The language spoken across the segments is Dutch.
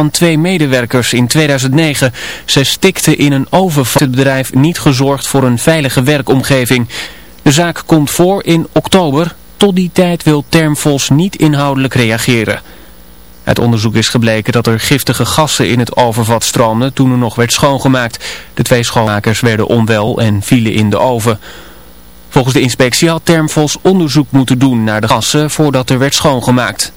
van twee medewerkers in 2009. Ze stikte in een oven. Het bedrijf niet gezorgd voor een veilige werkomgeving. De zaak komt voor in oktober. Tot die tijd wil Termfos niet inhoudelijk reageren. Uit onderzoek is gebleken dat er giftige gassen in het overvat stroomden toen er nog werd schoongemaakt. De twee schoonmakers werden onwel en vielen in de oven. Volgens de inspectie had Termfos onderzoek moeten doen naar de gassen voordat er werd schoongemaakt.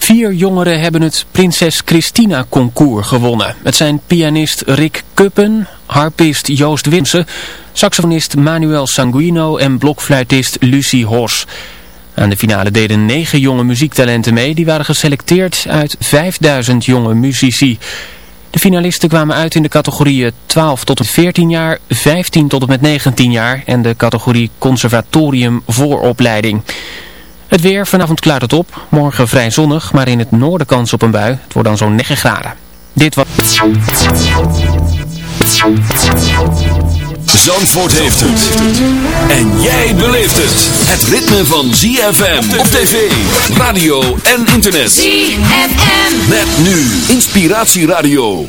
Vier jongeren hebben het Prinses Christina concours gewonnen. Het zijn pianist Rick Kuppen, harpist Joost Winsen, saxofonist Manuel Sanguino en blokfluitist Lucie Hors. Aan de finale deden negen jonge muziektalenten mee. Die waren geselecteerd uit 5000 jonge muzici. De finalisten kwamen uit in de categorieën 12 tot en met 14 jaar, 15 tot en met 19 jaar en de categorie conservatorium vooropleiding. Het weer, vanavond klaart het op. Morgen vrij zonnig, maar in het noorden kans op een bui. Het wordt dan zo'n 9 graden. Dit was... Zandvoort heeft het. En jij beleeft het. Het ritme van ZFM op tv, radio en internet. ZFM. Met nu Inspiratieradio.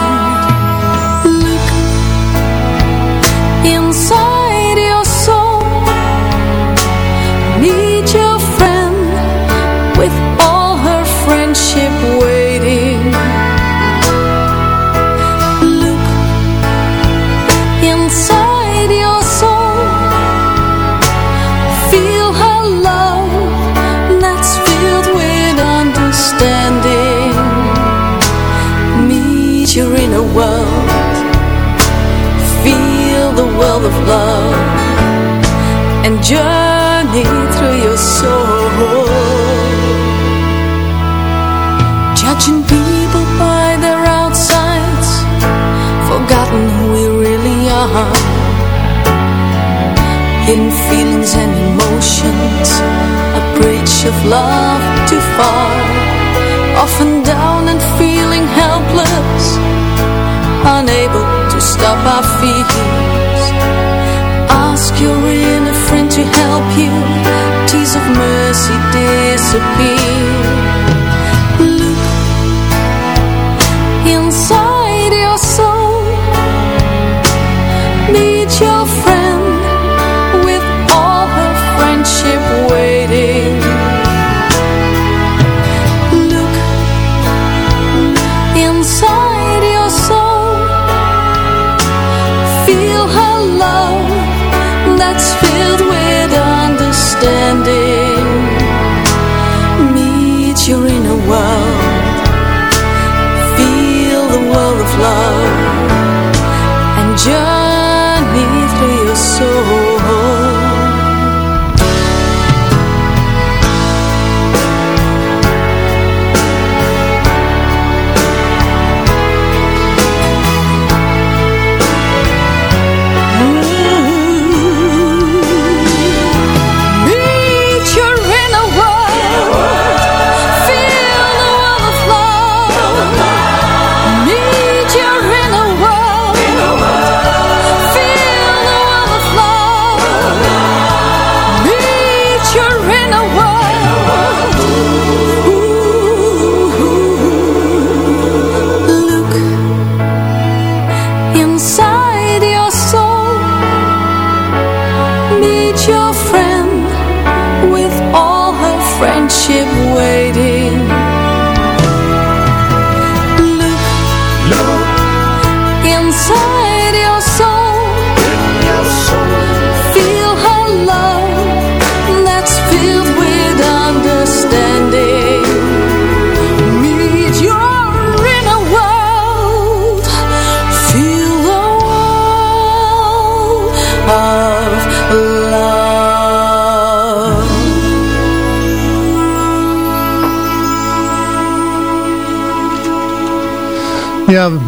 and emotions, a bridge of love too far. Often down and feeling helpless, unable to stop our fears. Ask your inner friend to help you. Tears of mercy disappear.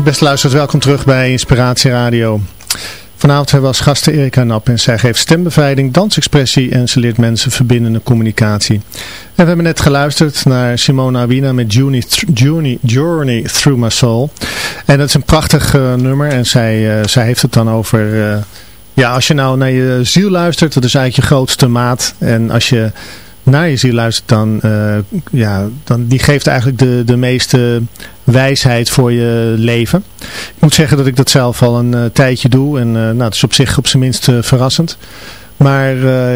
Beste luisteraars, welkom terug bij Inspiratie Radio. Vanavond hebben we als gasten Erika Nap en zij geeft stembevrijding, dansexpressie en ze leert mensen verbindende communicatie. En we hebben net geluisterd naar Simona Awina met Journey, Journey, Journey Through My Soul. En dat is een prachtig uh, nummer en zij, uh, zij heeft het dan over... Uh, ja, als je nou naar je ziel luistert, dat is eigenlijk je grootste maat. En als je naar je ziel luistert, dan, uh, ja, dan die geeft eigenlijk de, de meeste wijsheid voor je leven. Ik moet zeggen dat ik dat zelf al een uh, tijdje doe en uh, nou, het is op zich op zijn minst verrassend. Maar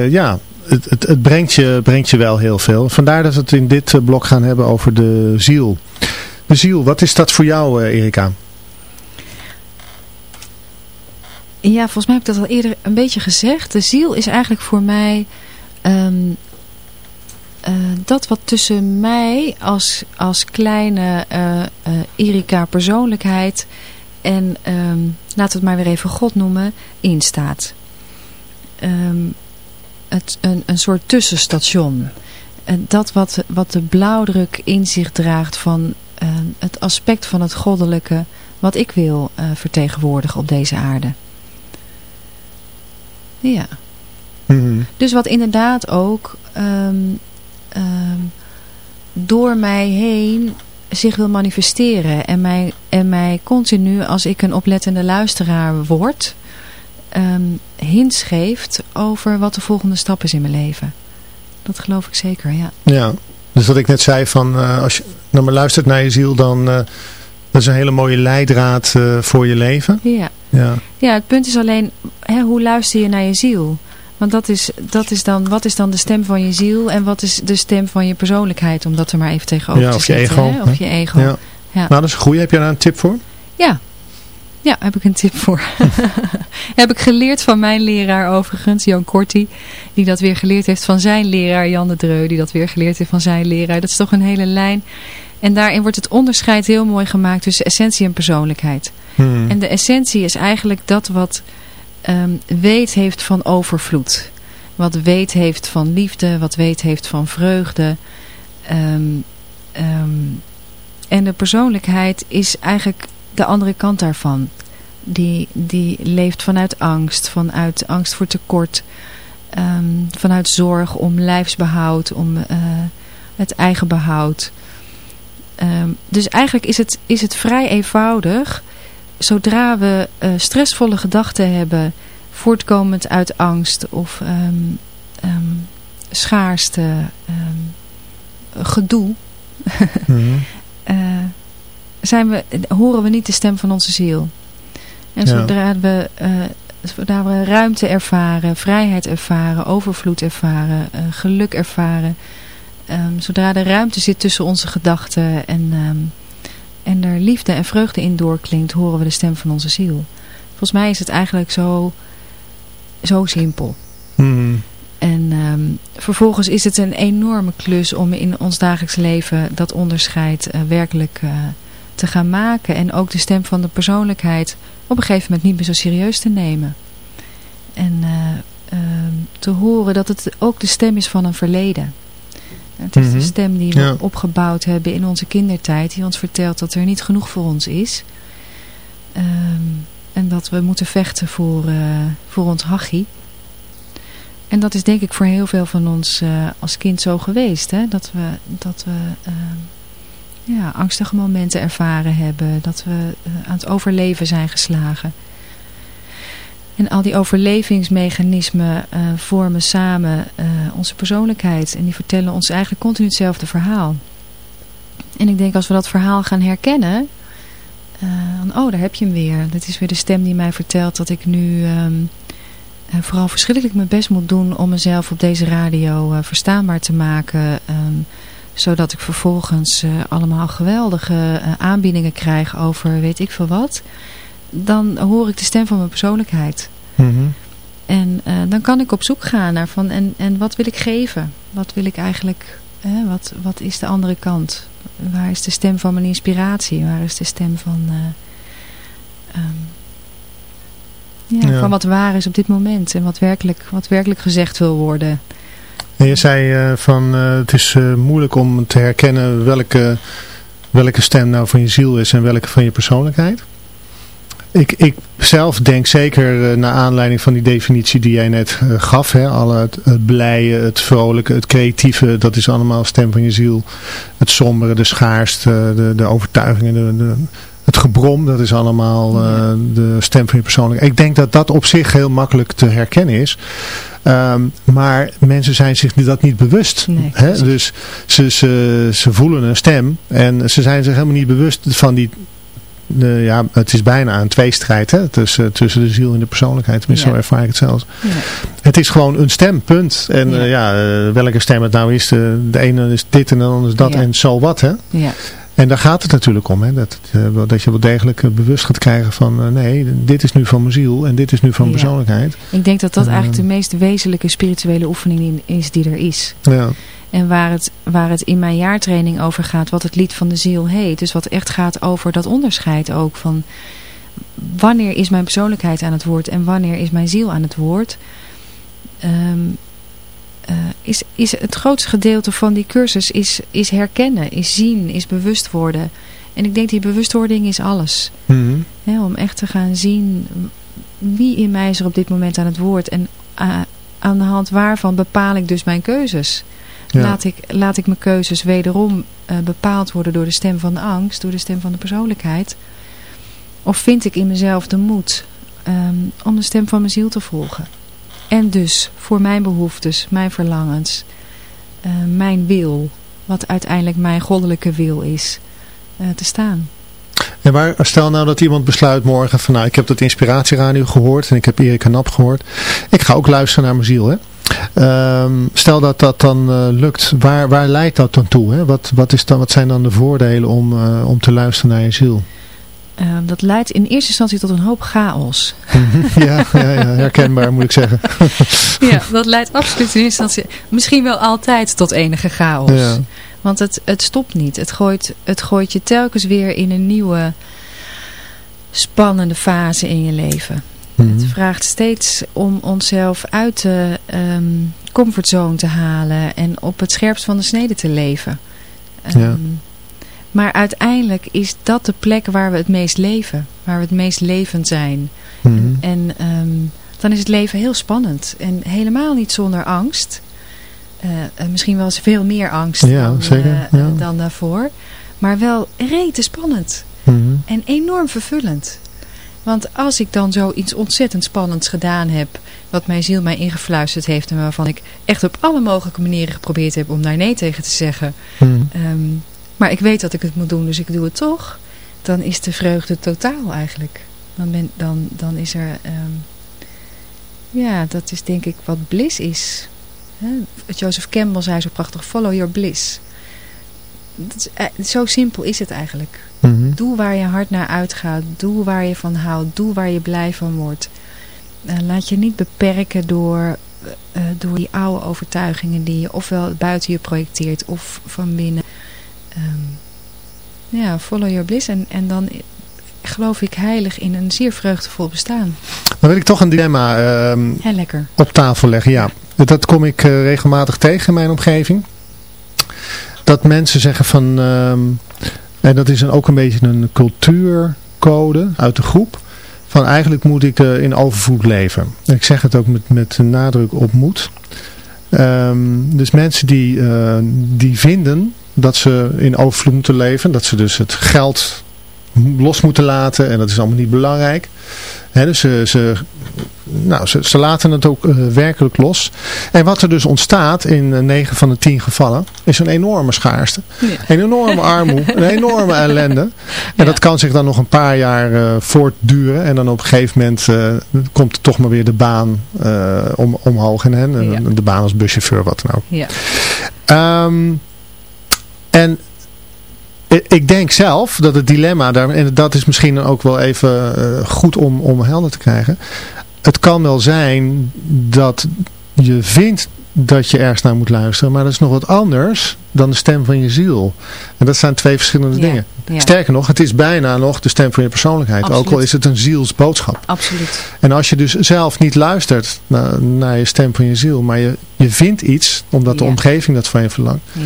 ja, het, het, het, brengt, je, brengt je wel heel veel. Vandaar dat we het in dit blok gaan hebben over de ziel. De ziel, wat is dat voor jou Erika? Ja, volgens mij heb ik dat al eerder een beetje gezegd. De ziel is eigenlijk voor mij... Um, uh, dat wat tussen mij als, als kleine uh, uh, Erika persoonlijkheid en um, laten we het maar weer even God noemen, instaat. Um, het, een, een soort tussenstation. En dat wat, wat de blauwdruk in zich draagt van het aspect van het goddelijke wat ik wil vertegenwoordigen op deze aarde. Ja. Mm -hmm. Dus wat inderdaad ook um, uh, door mij heen zich wil manifesteren. En mij, en mij continu, als ik een oplettende luisteraar word, um, hints geeft over wat de volgende stap is in mijn leven. Dat geloof ik zeker, ja. Ja, dus wat ik net zei van, uh, als je naar me luistert naar je ziel, dan... Uh, dat is een hele mooie leidraad uh, voor je leven. Ja. ja. Ja, het punt is alleen, hè, hoe luister je naar je ziel? Want dat is, dat is dan, wat is dan de stem van je ziel en wat is de stem van je persoonlijkheid? Om dat er maar even tegenover ja, te zetten. Ego, hè? Of je ego. Ja. ja. Nou, dat is goed. Heb je daar een tip voor? Ja. Ja, heb ik een tip voor. heb ik geleerd van mijn leraar overigens, Jan Korti. Die dat weer geleerd heeft van zijn leraar, Jan de Dreu. Die dat weer geleerd heeft van zijn leraar. Dat is toch een hele lijn. En daarin wordt het onderscheid heel mooi gemaakt tussen essentie en persoonlijkheid. Hmm. En de essentie is eigenlijk dat wat um, weet heeft van overvloed. Wat weet heeft van liefde, wat weet heeft van vreugde. Um, um, en de persoonlijkheid is eigenlijk de andere kant daarvan. Die, die leeft vanuit angst, vanuit angst voor tekort, vanuit zorg om lijfsbehoud, om uh, het eigen behoud. dus eigenlijk is het, is het vrij eenvoudig zodra we uh, stressvolle gedachten hebben, voortkomend uit angst of um, um, schaarste, um, gedoe, mm -hmm. uh, zijn we, horen we niet de stem van onze ziel. En zodra we, uh, zodra we ruimte ervaren, vrijheid ervaren, overvloed ervaren, geluk ervaren, zodra er ruimte zit tussen onze gedachten en en er liefde en vreugde in doorklinkt, horen we de stem van onze ziel. Volgens mij is het eigenlijk zo, zo simpel. Hmm. En um, vervolgens is het een enorme klus om in ons dagelijks leven dat onderscheid uh, werkelijk uh, te gaan maken. En ook de stem van de persoonlijkheid op een gegeven moment niet meer zo serieus te nemen. En uh, te horen dat het ook de stem is van een verleden. Het is mm -hmm. de stem die we ja. opgebouwd hebben in onze kindertijd. Die ons vertelt dat er niet genoeg voor ons is. Um, en dat we moeten vechten voor, uh, voor ons hachie. En dat is denk ik voor heel veel van ons uh, als kind zo geweest. Hè? Dat we, dat we uh, ja, angstige momenten ervaren hebben. Dat we aan het overleven zijn geslagen. En al die overlevingsmechanismen uh, vormen samen uh, onze persoonlijkheid. En die vertellen ons eigenlijk continu hetzelfde verhaal. En ik denk als we dat verhaal gaan herkennen... Uh, dan, oh, daar heb je hem weer. Dat is weer de stem die mij vertelt dat ik nu um, vooral verschrikkelijk mijn best moet doen... om mezelf op deze radio verstaanbaar te maken... Um, zodat ik vervolgens allemaal geweldige aanbiedingen krijg over weet ik veel wat dan hoor ik de stem van mijn persoonlijkheid. Mm -hmm. En uh, dan kan ik op zoek gaan naar van, en, en wat wil ik geven? Wat wil ik eigenlijk, hè, wat, wat is de andere kant? Waar is de stem van mijn inspiratie? Waar is de stem van, uh, um, ja, ja. van wat waar is op dit moment? En wat werkelijk, wat werkelijk gezegd wil worden? En je zei uh, van, het is moeilijk om te herkennen welke welke stem nou van je ziel is en welke van je persoonlijkheid. Ik, ik zelf denk zeker uh, naar aanleiding van die definitie die jij net uh, gaf. Hè, alle het, het blije, het vrolijke, het creatieve, dat is allemaal stem van je ziel. Het sombere, de schaarste, de, de overtuigingen, de, de, het gebrom, dat is allemaal uh, de stem van je persoonlijkheid. Ik denk dat dat op zich heel makkelijk te herkennen is. Um, maar mensen zijn zich dat niet bewust. Nee, hè? Dus ze, ze, ze voelen een stem en ze zijn zich helemaal niet bewust van die ja, het is bijna een tweestrijd hè, tussen, tussen de ziel en de persoonlijkheid. Tenminste, Ja. zo ervaar ik het zelfs. Ja. Het is gewoon een stem, punt. En Ja. ja, ja eh, welke stem het nou is, de, de ene is dit en de andere is dat en zo wat. Hè? Ja. En daar gaat het natuurlijk om. Hè? Dat, eh, dat je wel degelijk eh, bewust gaat krijgen van eh, nee, dit is nu van mijn ziel en dit is nu van mijn Ja. persoonlijkheid. Ik denk dat dat En, eigenlijk de meest wezenlijke spirituele oefening in- is die er is. Ja. En waar het, waar het in mijn jaartraining over gaat, wat het lied van de ziel heet. Dus wat echt gaat over dat onderscheid ook van wanneer is mijn persoonlijkheid aan het woord en wanneer is mijn ziel aan het woord. Ehm, eh, is, is het grootste gedeelte van die cursus is, is herkennen, is zien, is bewust worden. En ik denk die bewustwording is alles. Hè, om echt te gaan zien wie in mij is er op dit moment aan het woord. En eh, aan de hand waarvan bepaal ik dus mijn keuzes. Ja. Laat, ik, laat ik mijn keuzes wederom eh, bepaald worden door de stem van de angst, door de stem van de persoonlijkheid. Of vind ik in mezelf de moed ehm, om de stem van mijn ziel te volgen. En dus voor mijn behoeftes, mijn verlangens, eh, mijn wil, wat uiteindelijk mijn goddelijke wil is, eh, te staan. En waar, stel nou dat iemand besluit morgen van nou ik heb dat inspiratieradio gehoord en ik heb Erika Nap gehoord. Ik ga ook luisteren naar mijn ziel. Hè? Ehm, stel dat dat dan eh, lukt, waar, waar leidt dat dan toe? Hè? Wat, wat, is dan, wat zijn dan de voordelen om, eh, om te luisteren naar je ziel? Eh, dat leidt in eerste instantie tot een hoop chaos. ja, ja, ja, herkenbaar moet ik zeggen. Ja, dat leidt absoluut in eerste instantie, misschien wel altijd tot enige chaos. Ja. Want het, het stopt niet. Het gooit, het gooit je telkens weer in een nieuwe spannende fase in je leven. Mhm. Het vraagt steeds om onszelf uit de ehm, comfortzone te halen en op het scherpst van de snede te leven. Ehm, Ja. Maar uiteindelijk is dat de plek waar we het meest leven. Waar we het meest levend zijn. Mhm. En ehm, dan is het leven heel spannend. En helemaal niet zonder angst. Eh, misschien wel eens veel meer angst Ja, dan, zeker, eh, ja. dan daarvoor. Maar wel rete spannend. Mhm. En enorm vervullend. Want als ik dan zoiets ontzettend spannends gedaan heb... wat mijn ziel mij ingefluisterd heeft... en waarvan ik echt op alle mogelijke manieren geprobeerd heb... om daar nee tegen te zeggen... Mhm. Ehm, maar ik weet dat ik het moet doen, dus ik doe het toch. Dan is de vreugde totaal eigenlijk. Dan, ben, dan, dan is er... ehm, ja, dat is denk ik wat bliss is. Hè? Joseph Campbell zei zo prachtig, follow your bliss. Dat is, eh, zo simpel is het eigenlijk. Mhm. Doe waar je hart naar uitgaat. Doe waar je van houdt. Doe waar je blij van wordt. Eh, laat je niet beperken door, eh, door die oude overtuigingen die je ofwel buiten je projecteert of van binnen. Ehm, ja, follow your bliss. En, en dan geloof ik heilig in een zeer vreugdevol bestaan. Dan wil ik toch een dilemma ehm, op tafel leggen. Ja, dat kom ik eh, regelmatig tegen in mijn omgeving. Dat mensen zeggen van, ehm, en dat is een, ook een beetje een cultuurcode uit de groep. Van eigenlijk moet ik eh, in overvloed leven. Ik zeg het ook met, met nadruk op moet. Ehm, dus mensen die, eh, die vinden dat ze in overvloed moeten leven. Dat ze dus het geld los moeten laten. En dat is allemaal niet belangrijk. Dus ze, ze, nou, ze, ze laten het ook eh, werkelijk los. En wat er dus ontstaat in eh, 9 van de 10 gevallen is een enorme schaarste. Ja. Een enorme armoede, een enorme ellende. En Ja. dat kan zich dan nog een paar jaar eh, voortduren. En dan op een gegeven moment eh, komt er toch maar weer de baan eh, om, omhoog in. En Ja. De baan als buschauffeur, wat dan ook. Ja. Ehm, en ik denk zelf dat het dilemma, daar, en dat is misschien ook wel even eh, goed om, om helder te krijgen. Het kan wel zijn dat je vindt dat je ergens naar moet luisteren, maar dat is nog wat anders dan de stem van je ziel. En dat zijn twee verschillende Ja, dingen. ja. Sterker nog, het is bijna nog de stem van je persoonlijkheid, ook al is het een zielsboodschap. Absoluut. En als je dus zelf niet luistert naar, naar je stem van je ziel, maar je, je vindt iets, omdat de omgeving dat van je verlangt, Ja.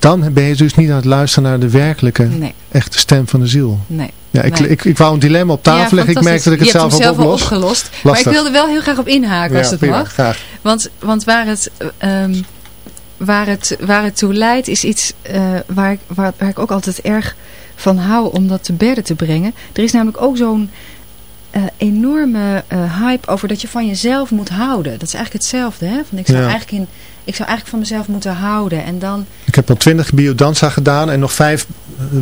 Dan ben je dus niet aan het luisteren naar de werkelijke, echte stem van de ziel. Nee. Ja, ik, ik, ik, wou een dilemma op tafel leggen. Ik merkte dat ik het zelf al oplost. opgelost. Maar ik wilde wel heel graag op inhaken als het mag. Graag. Want, want waar het... Um, waar het, waar het toe leidt is iets uh, waar, ik, waar, waar ik ook altijd erg van hou om dat te bedden te brengen. Er is namelijk ook zo'n uh, enorme uh, hype over dat je van jezelf moet houden. Dat is eigenlijk hetzelfde. Hè? Van ik, zou eigenlijk in, ik zou eigenlijk van mezelf moeten houden. En dan... Ik heb al twintig biodanza gedaan en nog vijf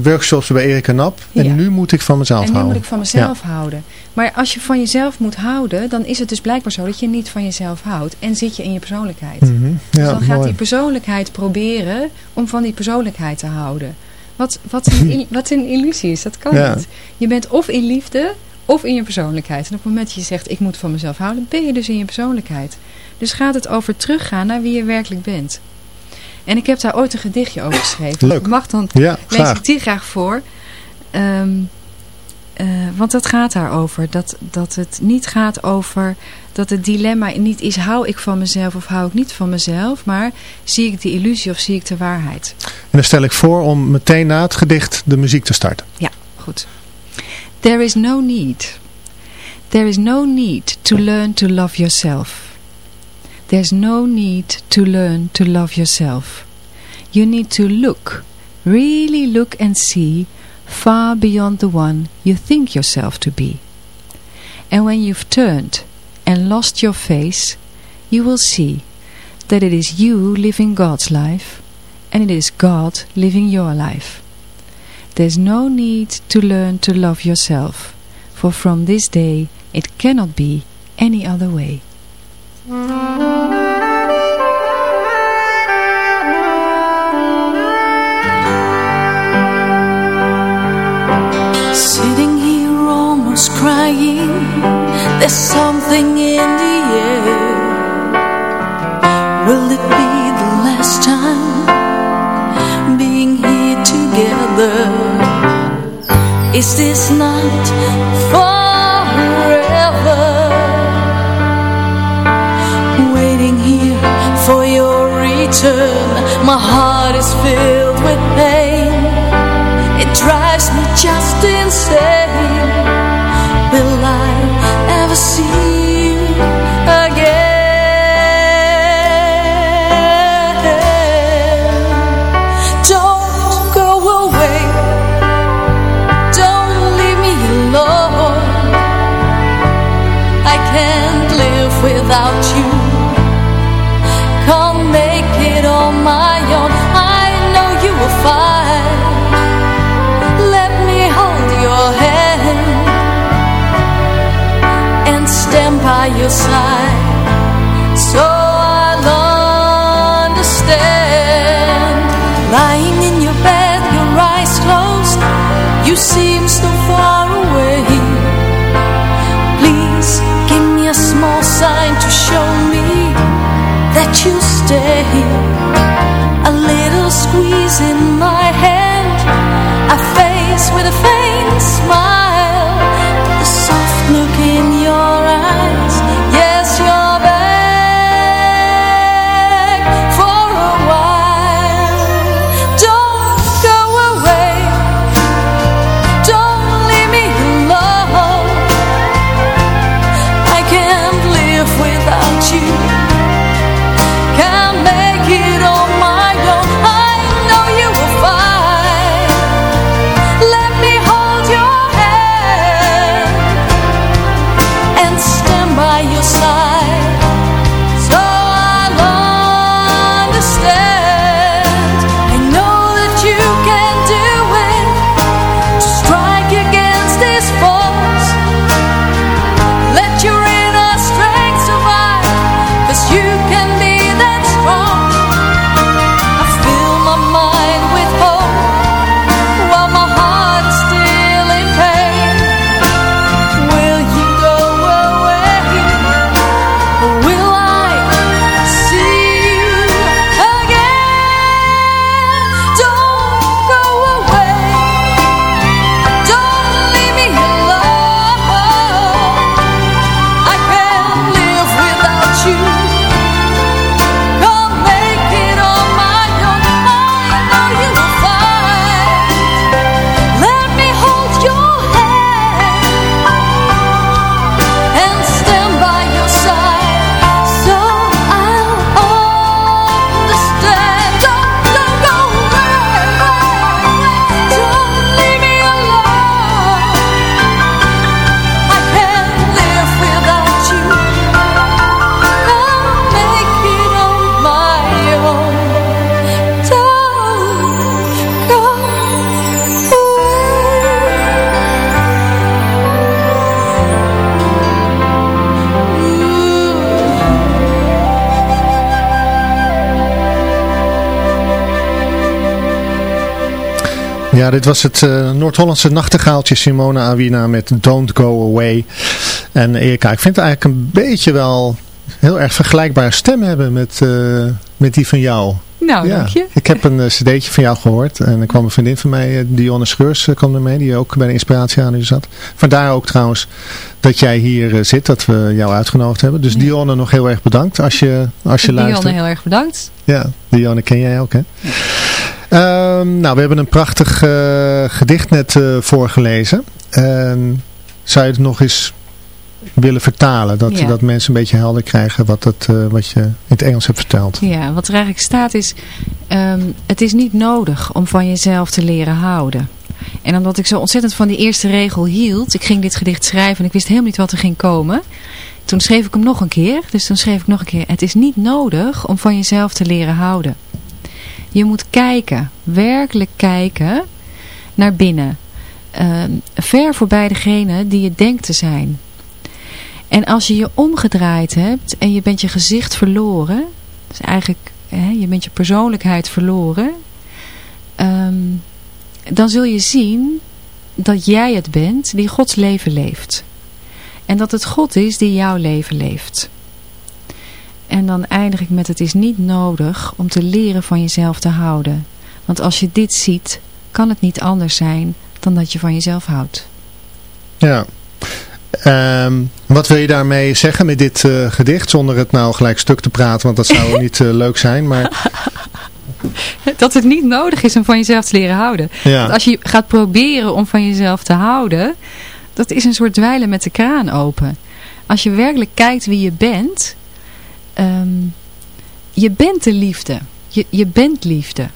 workshops bij Erika Nap. En nu moet ik van mezelf houden. En nu moet ik van mezelf ja. houden. Maar als je van jezelf moet houden, dan is het dus blijkbaar zo dat je niet van jezelf houdt. En zit je in je persoonlijkheid. Mm -hmm. dus dan gaat die persoonlijkheid proberen om van die persoonlijkheid te houden. Wat, wat, een, wat een illusie is, dat kan niet. Je bent of in liefde of in je persoonlijkheid. En op het moment dat je zegt, ik moet van mezelf houden, ben je dus in je persoonlijkheid. Dus gaat het over teruggaan naar wie je werkelijk bent. En ik heb daar ooit een gedichtje over geschreven. Leuk. Mag dan, ja, lees ik die graag voor. Um, uh, want dat gaat daarover. Dat, dat het niet gaat over dat het dilemma niet is, hou ik van mezelf of hou ik niet van mezelf. Maar zie ik de illusie of zie ik de waarheid. En dan stel ik voor om meteen na het gedicht de muziek te starten. Ja, goed. There is no need. There is no need to learn to love yourself. There's no need to learn to love yourself. You need to look, really look and see far beyond the one you think yourself to be. And when you've turned and lost your face, you will see that it is you living God's life and it is God living your life. There's no need to learn to love yourself, for from this day it cannot be any other way. Is this not forever? Return. My heart is filled with pain. It drives me just insane You Ja, dit was het uh, Noord-Hollandse nachtegaaltje Simona Awina met Don't Go Away. En Erika, ik vind het eigenlijk een beetje wel heel erg vergelijkbare stem hebben met, uh, met die van jou. Nou, ja. dank je. Ik heb een uh, cd'tje van jou gehoord en er kwam een vriendin van mij, Dionne Scheurs, kwam er mee, die ook bij de inspiratie aan u zat. Vandaar ook trouwens dat jij hier zit, dat we jou uitgenodigd hebben. Dus ja. Dionne nog heel erg bedankt als je, als je Dionne luistert. Dionne heel erg bedankt. Ja, Dionne ken jij ook hè? Ja. Um, nou, we hebben een prachtig uh, gedicht net uh, voorgelezen. En zou je het nog eens willen vertalen? Dat, ja. dat mensen een beetje helder krijgen wat, dat, uh, wat je in het Engels hebt verteld. Ja, wat er eigenlijk staat is... Um, het is niet nodig om van jezelf te leren houden. En omdat ik zo ontzettend van die eerste regel hield... Ik ging dit gedicht schrijven en ik wist helemaal niet wat er ging komen... Toen schreef ik hem nog een keer. Dus toen schreef ik nog een keer... Het is niet nodig om van jezelf te leren houden. Je moet kijken, werkelijk kijken naar binnen. Uh, ver voorbij degene die je denkt te zijn. En als je je omgedraaid hebt en je bent je gezicht verloren. Dus eigenlijk, hè, je bent je persoonlijkheid verloren. Um, dan zul je zien dat jij het bent die Gods leven leeft. En dat het God is die jouw leven leeft. En dan eindig ik met het is niet nodig om te leren van jezelf te houden. Want als je dit ziet, kan het niet anders zijn dan dat je van jezelf houdt. Ja. Um, wat wil je daarmee zeggen met dit uh, gedicht? Zonder het nou gelijk stuk te praten, want dat zou niet uh, leuk zijn. Maar... dat het niet nodig is om van jezelf te leren houden. Ja. Want als je gaat proberen om van jezelf te houden, dat is een soort dweilen met de kraan open. Als je werkelijk kijkt wie je bent, Um, je bent de liefde. Je, je bent liefde.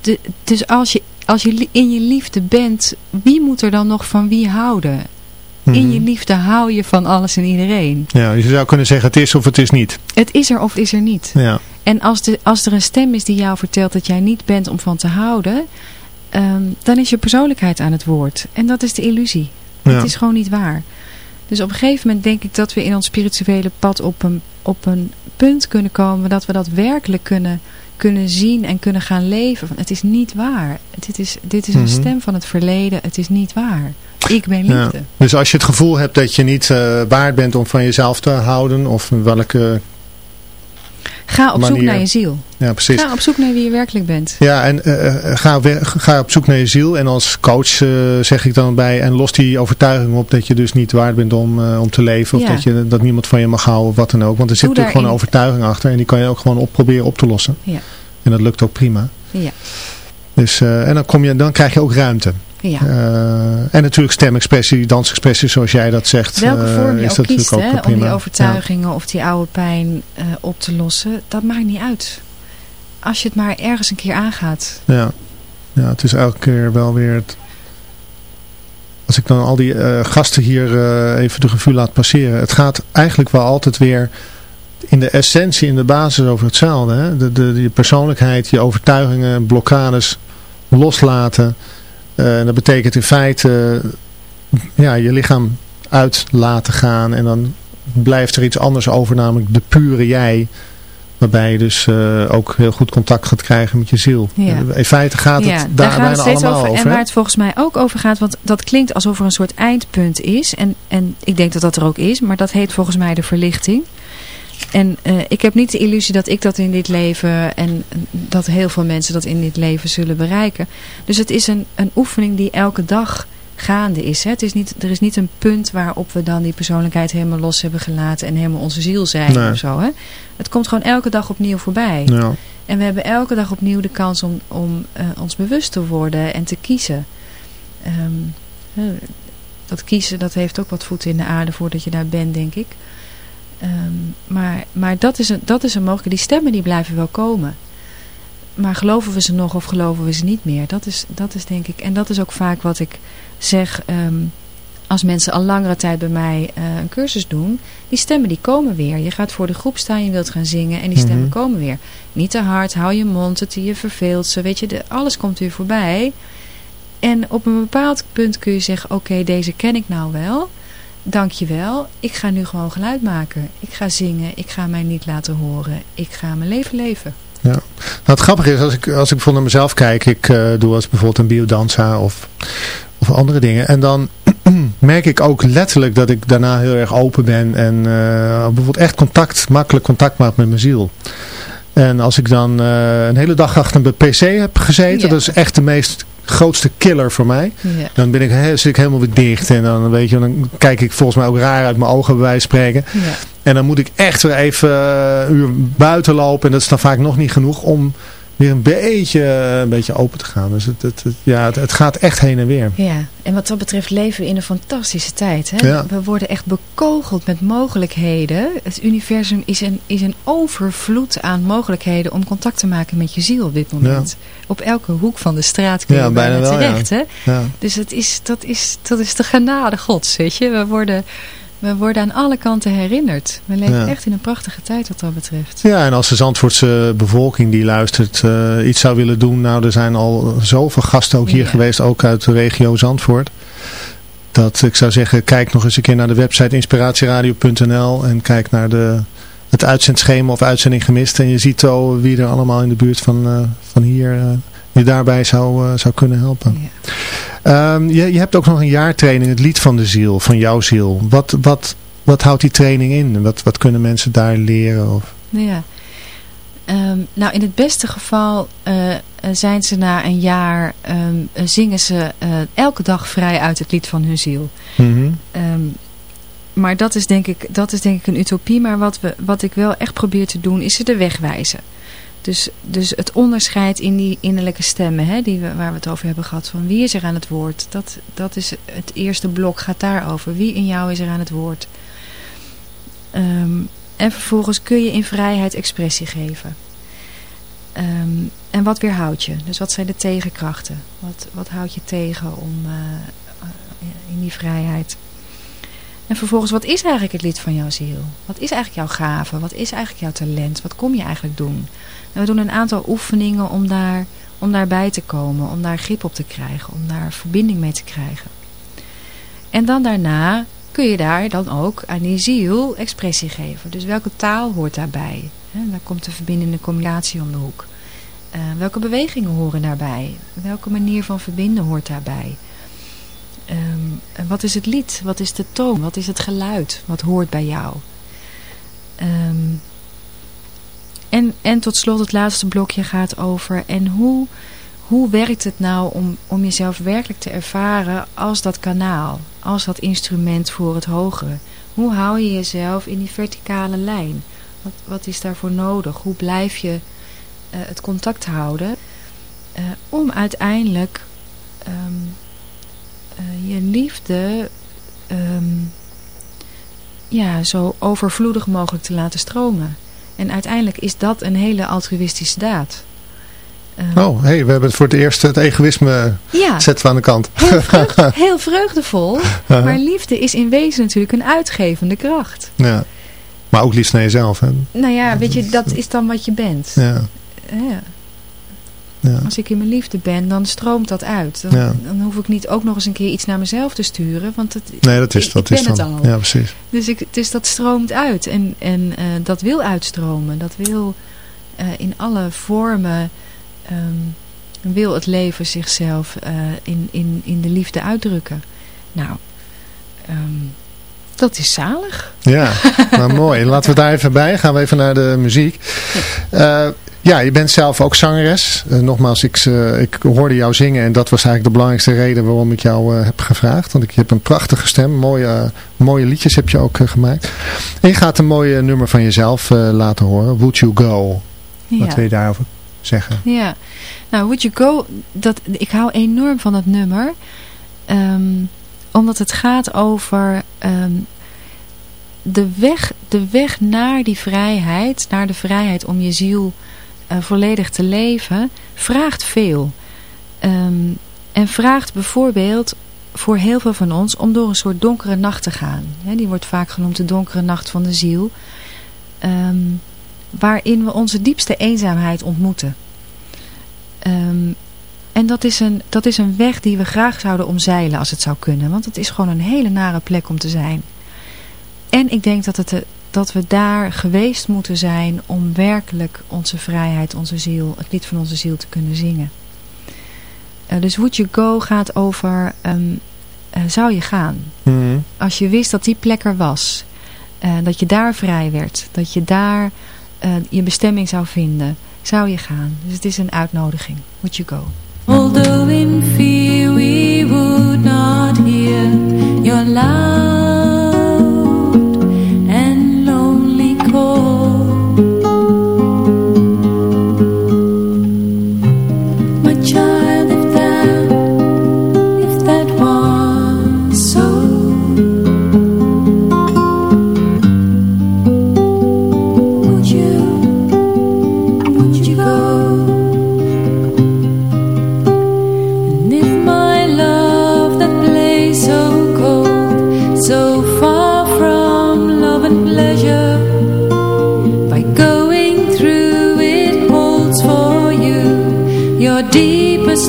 De, dus als je, als je in je liefde bent, wie moet er dan nog van wie houden? Mm Mhm. In je liefde hou je van alles en iedereen. Ja, je zou kunnen zeggen het is of het is niet. Het is er of het is er niet. Ja. En als, de, als er een stem is die jou vertelt dat jij niet bent om van te houden, um, dan is je persoonlijkheid aan het woord. En dat is de illusie. Ja. Het is gewoon niet waar. Dus op een gegeven moment denk ik dat we in ons spirituele pad op een, op een punt kunnen komen dat we dat werkelijk kunnen, kunnen zien en kunnen gaan leven. Van, het is niet waar. Dit is, dit is een Mhm. stem van het verleden. Het is niet waar. Ik ben Ja. liefde. Dus als je het gevoel hebt dat je niet uh, waard bent om van jezelf te houden, of welke... Ga op zoek naar je ziel. Ja, precies. Ga op zoek naar wie je werkelijk bent. Ja, en uh, ga, we- ga op zoek naar je ziel. En als coach uh, zeg ik dan bij, en los die overtuiging op dat je dus niet waard bent om, uh, om te leven. Of Ja. dat, je, dat niemand van je mag houden of wat dan ook. Want er zit Doe natuurlijk gewoon een overtuiging achter. En die kan je ook gewoon op, proberen op te lossen. Ja. En dat lukt ook prima. Ja. Dus, en dan, kom je, dan krijg je ook ruimte. Ja. Uh, en natuurlijk stemexpressie, dansexpressie zoals jij dat zegt. Welke uh, vorm je is ook dat kiest hè, ook om die overtuigingen of die oude pijn uh, op te lossen, dat maakt niet uit. Als je het maar ergens een keer aangaat. Ja. ja. ja, het is elke keer wel weer... Het... Als ik dan al die uh, gasten hier uh, even de revue laat passeren. Het gaat eigenlijk wel altijd weer in de essentie, in de basis over hetzelfde. Hè? De, de, je persoonlijkheid, je overtuigingen, blokkades loslaten. Uh, dat betekent in feite ja, je lichaam uit laten gaan. En dan blijft er iets anders over, namelijk de pure jij. Waarbij je dus uh, ook heel goed contact gaat krijgen met je ziel. Ja. In feite gaat ja, het daar daar gaat bijna het steeds allemaal over. over. En waar het volgens mij ook over gaat, want dat klinkt alsof er een soort eindpunt is. En, en ik denk dat dat er ook is, maar dat heet volgens mij de verlichting. En uh, ik heb niet de illusie dat ik dat in dit leven en dat heel veel mensen dat in dit leven zullen bereiken. Dus het is een, een oefening die elke dag gaande is. Hè? Het is niet, er is niet een punt waarop we dan die persoonlijkheid helemaal los hebben gelaten en helemaal onze ziel zijn Nee. of zo. Hè? Het komt gewoon elke dag opnieuw voorbij. Ja. En we hebben elke dag opnieuw de kans om, om uh, ons bewust te worden en te kiezen. Um, uh, dat kiezen, dat heeft ook wat voeten in de aarde voordat je daar bent, denk ik. Um, maar maar dat, is een, dat is een mogelijkheid. Die stemmen die blijven wel komen. Maar geloven we ze nog of geloven we ze niet meer? Dat is, dat is denk ik, en dat is ook vaak wat ik zeg um, als mensen al langere tijd bij mij uh, een cursus doen. Die stemmen die komen weer. Je gaat voor de groep staan, je wilt gaan zingen en die stemmen Mhm. komen weer. Niet te hard, hou je mond, het je verveelt ze. Weet je, de, alles komt weer voorbij. En op een bepaald punt kun je zeggen, oké, deze ken ik nou wel. Dankjewel, ik ga nu gewoon geluid maken. Ik ga zingen, ik ga mij niet laten horen. Ik ga mijn leven leven. Ja. Nou, het grappige is, als ik, als ik bijvoorbeeld naar mezelf kijk, ik uh, doe als bijvoorbeeld een biodanza of, of andere dingen. En dan merk ik ook letterlijk dat ik daarna heel erg open ben en uh, bijvoorbeeld echt contact, makkelijk contact maak met mijn ziel. En als ik dan uh, een hele dag achter een pc heb gezeten, ja. dat is echt de meest grootste killer voor mij. Ja. Dan ben ik, he, zit ik helemaal weer dicht en dan, weet je, dan kijk ik volgens mij ook raar uit mijn ogen bij wijze van spreken. Ja. En dan moet ik echt weer even uh, uur buiten lopen en dat is dan vaak nog niet genoeg om weer een beetje, een beetje open te gaan. Dus het, het, het ja, het, het, gaat echt heen en weer. Ja, en wat dat betreft leven we in een fantastische tijd. Hè? Ja. We worden echt bekogeld met mogelijkheden. Het universum is een, is een overvloed aan mogelijkheden om contact te maken met je ziel op dit moment. Ja. Op elke hoek van de straat kun je ja, bijna, bijna terecht. Wel, hè? Dus het is, dat, is, dat is de genade gods, weet je. We worden... We worden aan alle kanten herinnerd. We leven Ja. echt in een prachtige tijd wat dat betreft. Ja, en als de Zandvoortse bevolking die luistert uh, iets zou willen doen. Nou, er zijn al zoveel gasten ook hier Ja. geweest, ook uit de regio Zandvoort. Dat ik zou zeggen, kijk nog eens een keer naar de website inspiratieradio.nl en kijk naar de, het uitzendschema of uitzending gemist. En je ziet al wie er allemaal in de buurt van, uh, van hier uh, je daarbij zou, uh, zou kunnen helpen. Ja. Um, je, je hebt ook nog een jaartraining, het lied van de ziel, van jouw ziel. Wat, wat, wat houdt die training in? Wat, wat kunnen mensen daar leren? Of? Ja. Um, nou, in het beste geval uh, zijn ze na een jaar, um, zingen ze uh, elke dag vrij uit het lied van hun ziel. Mm -hmm. maar dat is, denk ik, dat is denk ik een utopie. Maar wat, we, wat ik wel echt probeer te doen, is ze de weg wijzen. Dus, dus het onderscheid in die innerlijke stemmen, hè, die we, waar we het over hebben gehad, van wie is er aan het woord, dat, dat is het eerste blok, gaat daarover. Wie in jou is er aan het woord? Um, en vervolgens kun je in vrijheid expressie geven. Um, en wat weerhoudt je? Dus wat zijn de tegenkrachten? Wat, wat houdt je tegen om uh, in die vrijheid? En vervolgens, wat is eigenlijk het lied van jouw ziel? Wat is eigenlijk jouw gave? Wat is eigenlijk jouw talent? Wat kom je eigenlijk doen? En we doen een aantal oefeningen om, daar, om daarbij te komen. Om daar grip op te krijgen. Om daar verbinding mee te krijgen. En dan daarna kun je daar dan ook aan die ziel expressie geven. Dus welke taal hoort daarbij? Daar komt de verbindende combinatie om de hoek. Uh, welke bewegingen horen daarbij? Welke manier van verbinden hoort daarbij? En wat is het lied? Wat is de toon? Wat is het geluid? Wat hoort bij jou? Um, en, en tot slot het laatste blokje gaat over... en hoe, hoe werkt het nou om, om jezelf werkelijk te ervaren als dat kanaal? Als dat instrument voor het hogere? Hoe hou je jezelf in die verticale lijn? Wat, wat is daarvoor nodig? Hoe blijf je uh, het contact houden? Uh, om uiteindelijk... Uh, je liefde um, ja, zo overvloedig mogelijk te laten stromen. En uiteindelijk is dat een hele altruïstische daad. Uh, oh, hey, we hebben het voor het eerst het egoïsme ja, zetten we aan de kant. Heel, vreugd, heel vreugdevol. Uh -huh. Maar liefde is in wezen natuurlijk een uitgevende kracht. Ja, maar ook liefst naar jezelf. Hè? Nou ja, weet je, dat is dan wat je bent. Ja. ja. Ja. Als ik in mijn liefde ben, dan stroomt dat uit. Dan, ja. dan, hoef ik niet ook nog eens een keer iets naar mezelf te sturen. Want het, nee, dat is, ik, dat ik is dan. het al. Ja, precies. Dus, ik, dus dat stroomt uit. En, en uh, dat wil uitstromen. Dat wil uh, in alle vormen... Um, wil het leven zichzelf uh, in, in, in de liefde uitdrukken. Nou, um, dat is zalig. Ja, nou mooi. Laten we daar even bij. Gaan we even naar de muziek. Uh, ja, je bent zelf ook zangeres. Uh, nogmaals, ik, uh, ik hoorde jou zingen en dat was eigenlijk de belangrijkste reden waarom ik jou uh, heb gevraagd. Want ik, je hebt een prachtige stem, mooie, mooie liedjes heb je ook gemaakt. En je gaat een mooie nummer van jezelf laten horen, Would You Go? Ja. Wat wil je daarover zeggen? Ja, nou Would You Go, dat, ik hou enorm van dat nummer. Um, omdat het gaat over... Um, de weg, de weg naar die vrijheid, naar de vrijheid om je ziel uh, volledig te leven, vraagt veel. Um, en vraagt bijvoorbeeld voor heel veel van ons om door een soort donkere nacht te gaan. Die wordt vaak genoemd de donkere nacht van de ziel. Um, waarin we onze diepste eenzaamheid ontmoeten. Um, en dat is, een, dat is een weg die we graag zouden omzeilen als het zou kunnen. Want het is gewoon een hele nare plek om te zijn. En ik denk dat het, dat we daar geweest moeten zijn om werkelijk onze vrijheid, onze ziel, het lied van onze ziel te kunnen zingen. Uh, dus Would You Go gaat over, um, uh, zou je gaan? Mm. Als je wist dat die plek er was, uh, dat je daar vrij werd, dat je daar je bestemming zou vinden, zou je gaan. Dus het is een uitnodiging. Would You Go? Although in fear we would not hear your love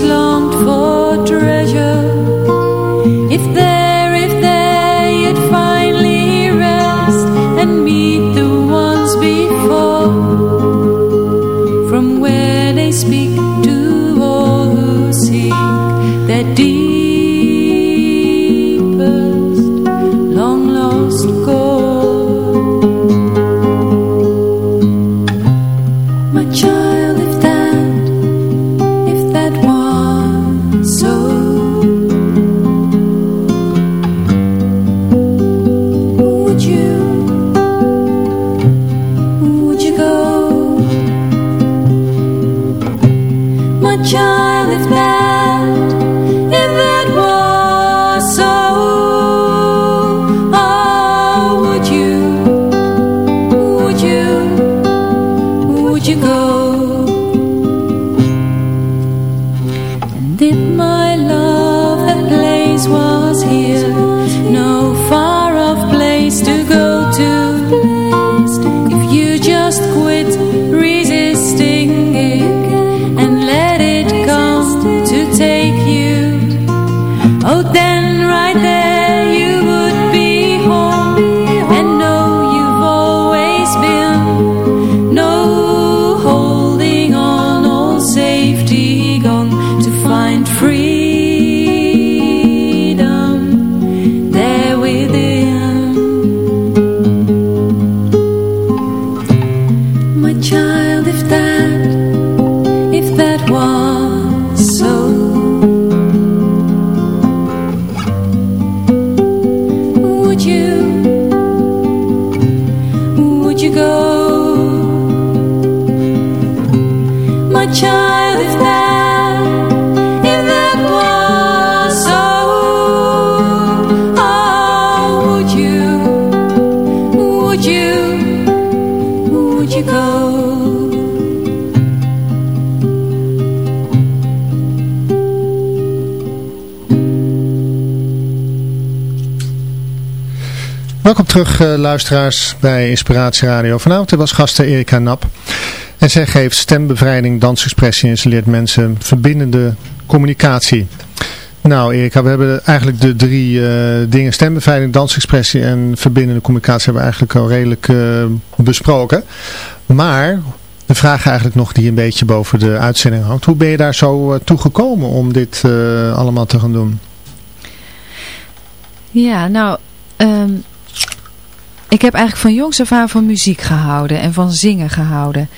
Welkom terug uh, luisteraars bij Inspiratie Radio. Vanavond was gasten Erika Nap. En zij geeft stembevrijding, dansexpressie en ze leert mensen verbindende communicatie. Nou Erika, we hebben eigenlijk de drie uh, dingen, stembevrijding, dansexpressie en verbindende communicatie hebben we eigenlijk al redelijk uh, besproken. Maar de vraag eigenlijk nog die een beetje boven de uitzending hangt. Hoe ben je daar zo toe gekomen om dit allemaal te gaan doen? Ja, nou... Um ik heb eigenlijk van jongs af aan van muziek gehouden en van zingen gehouden.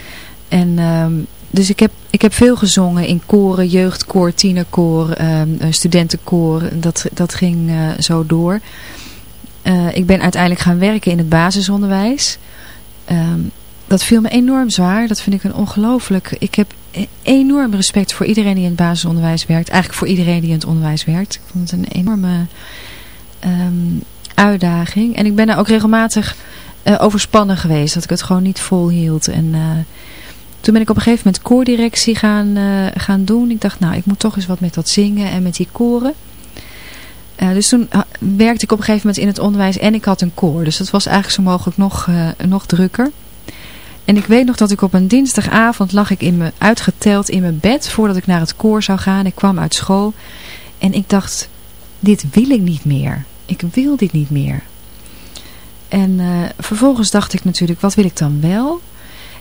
En um, dus ik heb, ik heb veel gezongen in koren, jeugdkoor, tienerkoor, um, studentenkoor. Dat, dat ging uh, zo door. Uh, ik ben uiteindelijk gaan werken in het basisonderwijs. Um, dat viel me enorm zwaar. Dat vind ik een ongelooflijk... Ik heb e-, enorm respect voor iedereen die in het basisonderwijs werkt. Eigenlijk voor iedereen die in het onderwijs werkt. Ik vond het een enorme... uitdaging. En ik ben daar ook regelmatig uh, overspannen geweest. Dat ik het gewoon niet volhield. En uh, toen ben ik op een gegeven moment koordirectie gaan, uh, gaan doen. Ik dacht, nou, ik moet toch eens wat met dat zingen en met die koren. dus toen werkte ik op een gegeven moment in het onderwijs en ik had een koor. Dus dat was eigenlijk zo mogelijk nog, nog drukker. En ik weet nog dat ik op een dinsdagavond lag ik in me, uitgeteld in mijn bed voordat ik naar het koor zou gaan. Ik kwam uit school en ik dacht, dit wil ik niet meer ik wil dit niet meer. En vervolgens dacht ik natuurlijk, wat wil ik dan wel?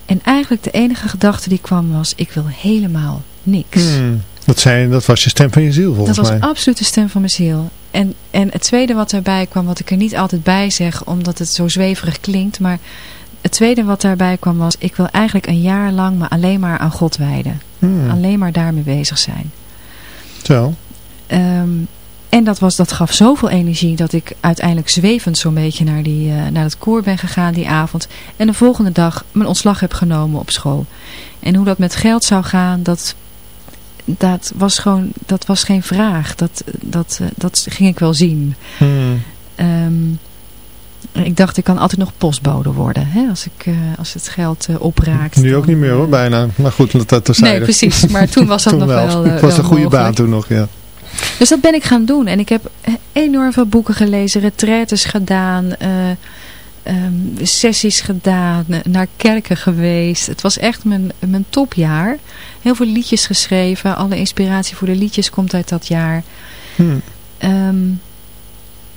En eigenlijk de enige gedachte die kwam was, ik wil helemaal niks. Hmm. Dat, zei, dat was je stem van je ziel volgens mij. Dat was absoluut de stem van mijn ziel. En, en het tweede wat daarbij kwam, wat ik er niet altijd bij zeg, omdat het zo zweverig klinkt. Maar het tweede wat daarbij kwam was, ik wil eigenlijk een jaar lang me alleen maar aan God wijden. Hmm. Alleen maar daarmee bezig zijn. Zo. Ehm, en dat, was, dat gaf zoveel energie dat ik uiteindelijk zwevend zo'n beetje naar, die, uh, naar het koor ben gegaan die avond. En de volgende dag mijn ontslag heb genomen op school. En hoe dat met geld zou gaan, dat dat was gewoon, dat was geen vraag. Dat, dat, eh, dat ging ik wel zien. Hmm. Ehm, ik dacht, ik kan altijd nog postbode worden. Hè, als, ik, uh, als het geld uh, opraakt. Nu ook niet meer hoor, bijna. Maar goed, dat, terzijde. Nee, precies. Maar toen was dat nog wel Het uh, was een goede baan toen nog, ja. Dus dat ben ik gaan doen. En ik heb enorm veel boeken gelezen, retraites gedaan, um, sessies gedaan, naar kerken geweest. Het was echt mijn, mijn topjaar. Heel veel liedjes geschreven. Alle inspiratie voor de liedjes komt uit dat jaar. Hmm. Ehm,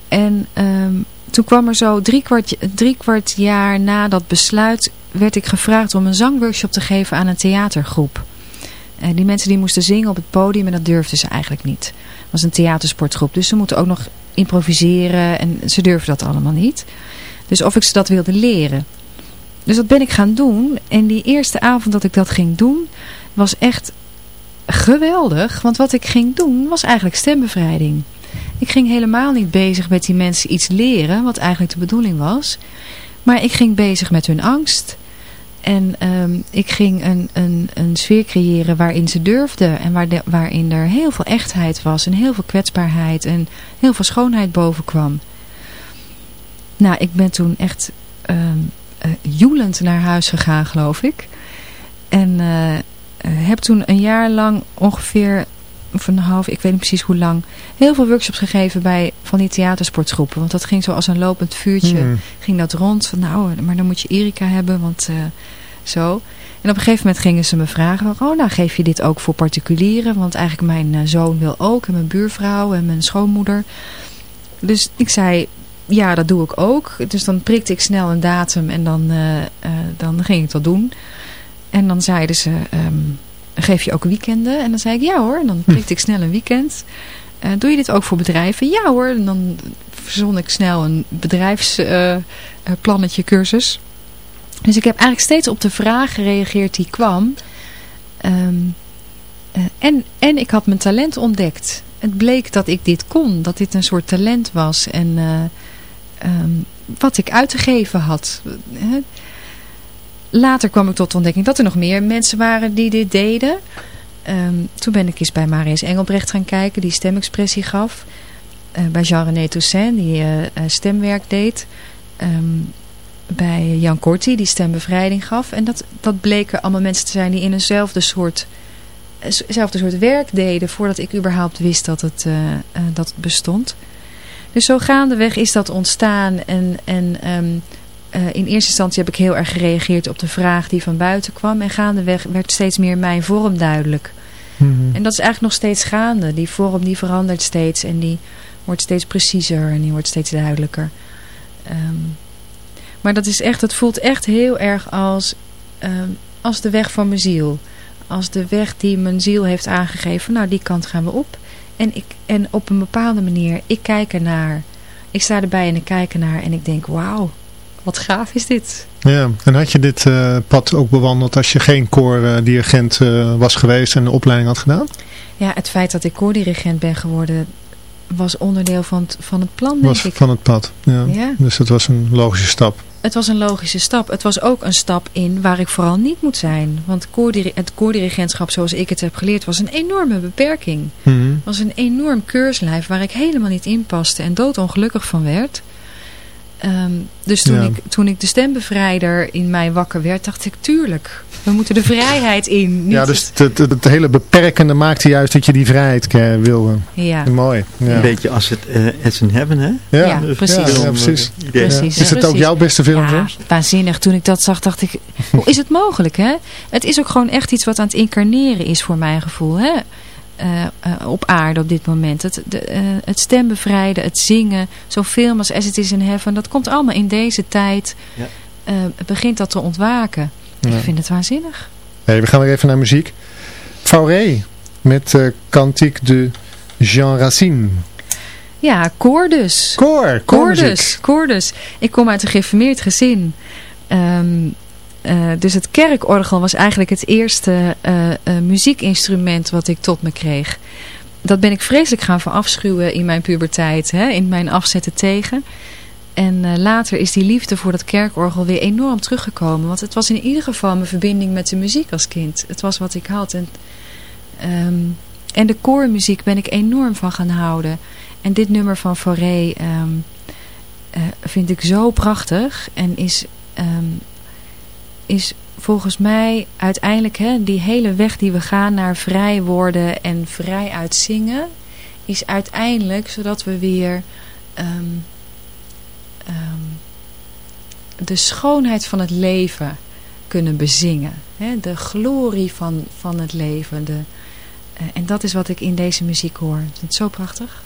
en ehm, toen kwam er zo drie kwart, drie kwart jaar na dat besluit... werd ik gevraagd om een zangworkshop te geven aan een theatergroep. En die mensen die moesten zingen op het podium en dat durfden ze eigenlijk niet. Het was een theatersportgroep, dus ze moeten ook nog improviseren en ze durfden dat allemaal niet. Dus of ik ze dat wilde leren. Dus dat ben ik gaan doen. En die eerste avond dat ik dat ging doen, was echt geweldig. Want wat ik ging doen, was eigenlijk stembevrijding. Ik ging helemaal niet bezig met die mensen iets leren, wat eigenlijk de bedoeling was. Maar ik ging bezig met hun angst. En ehm, ik ging een, een, een sfeer creëren waarin ze durfden. En waar waarin er heel veel echtheid was. En heel veel kwetsbaarheid. En heel veel schoonheid boven kwam. Nou, ik ben toen echt uh, joelend naar huis gegaan, geloof ik. En uh, heb toen een jaar lang ongeveer, of een half, ik weet niet precies hoe lang, heel veel workshops gegeven bij van die theatersportgroepen. Want dat ging zo als een lopend vuurtje, hmm. ging dat rond. Van, nou, maar dan moet je Erika hebben, want uh, zo. En op een gegeven moment gingen ze me vragen, oh nou geef je dit ook voor particulieren? Want eigenlijk mijn zoon wil ook, en mijn buurvrouw en mijn schoonmoeder. Dus ik zei, ja, dat doe ik ook. Dus dan prikte ik snel een datum en dan, uh, uh, dan ging ik dat doen. En dan zeiden ze, um, geef je ook weekenden? En dan zei ik, ja hoor. En dan hm. prikte ik snel een weekend. Uh, doe je dit ook voor bedrijven? Ja hoor. En dan verzon ik snel een bedrijfsplannetje, cursus. Dus ik heb eigenlijk steeds op de vraag gereageerd die kwam. Um, en, en ik had mijn talent ontdekt. Het bleek dat ik dit kon. Dat dit een soort talent was. En Ehm, wat ik uit te geven had. Later kwam ik tot de ontdekking dat er nog meer mensen waren die dit deden. Ehm, toen ben ik eens bij Marius Engelbrecht gaan kijken, die stemexpressie gaf. Uh, bij Jean-René Toussaint, die stemwerk deed. Ehm, bij Jan Korti, die stembevrijding gaf. En dat, dat bleken allemaal mensen te zijn die in eenzelfde soort, eenzelfde soort werk deden... voordat ik überhaupt wist dat het, dat het bestond. Dus zo gaandeweg is dat ontstaan en, en ehm, eh, in eerste instantie heb ik heel erg gereageerd op de vraag die van buiten kwam. En gaandeweg werd steeds meer mijn vorm duidelijk. Mhm. En dat is eigenlijk nog steeds gaande. Die vorm die verandert steeds en die wordt steeds preciezer en die wordt steeds duidelijker. Ehm, maar dat is echt, het voelt echt heel erg als, ehm, als de weg van mijn ziel. Als de weg die mijn ziel heeft aangegeven. Nou, die kant gaan we op. En, ik, en op een bepaalde manier, ik kijk ernaar. Ik sta erbij en ik kijk ernaar en ik denk, wauw, wat gaaf is dit. Ja, en had je dit uh, pad ook bewandeld als je geen koordirigent uh, was geweest en de opleiding had gedaan? Ja, het feit dat ik koordirigent ben geworden was onderdeel van het, van het plan, denk was ik. van het pad, ja. ja. Dus dat was een logische stap. Het was een logische stap. Het was ook een stap in waar ik vooral niet moet zijn. Want het koordirigentschap zoals ik het heb geleerd was een enorme beperking. Mm Het was een enorm keurslijf waar ik helemaal niet in paste en doodongelukkig van werd. Um, dus toen, ik, toen ik de stembevrijder in mij wakker werd, dacht ik, tuurlijk, we moeten de vrijheid in. Niet ja, dus het, het, het, hele beperkende maakte juist dat je die vrijheid wilde. Ja. Mooi. Ja. Een beetje als het uh, It's in Heaven, hè? Ja, ja precies. Ja, ja, precies. precies. Is het ook jouw beste film? Ja, waanzinnig. Toen ik dat zag, dacht ik, hoe is het mogelijk, hè? Het is ook gewoon echt iets wat aan het incarneren is voor mijn gevoel, hè? Op aarde op dit moment. Het, de, het stembevrijden, het zingen, zoveel als As It Is in Heaven, dat komt allemaal in deze tijd, ja. begint dat te ontwaken. Ik vind het waanzinnig. Hey, we gaan weer even naar muziek. Fauré met uh, Cantique de Jean Racine. Ja, koor dus. Koor, koor dus, koor dus. Ik kom uit een geïnformeerd gezin. Um, uh, dus het kerkorgel was eigenlijk het eerste uh, uh, muziekinstrument wat ik tot me kreeg. Dat ben ik vreselijk gaan verafschuwen in mijn puberteit, hè, in mijn afzetten tegen. En later is die liefde voor dat kerkorgel weer enorm teruggekomen. Want het was in ieder geval mijn verbinding met de muziek als kind. Het was wat ik had. En, um, en de koormuziek ben ik enorm van gaan houden. En dit nummer van Fauré um, vind ik zo prachtig. En is... Um, is volgens mij uiteindelijk hè, die hele weg die we gaan naar vrij worden en vrij uitzingen, is uiteindelijk zodat we weer um, um, de schoonheid van het leven kunnen bezingen. Hè, de glorie van, van het leven. De, uh, en dat is wat ik in deze muziek hoor. Vind het zo prachtig.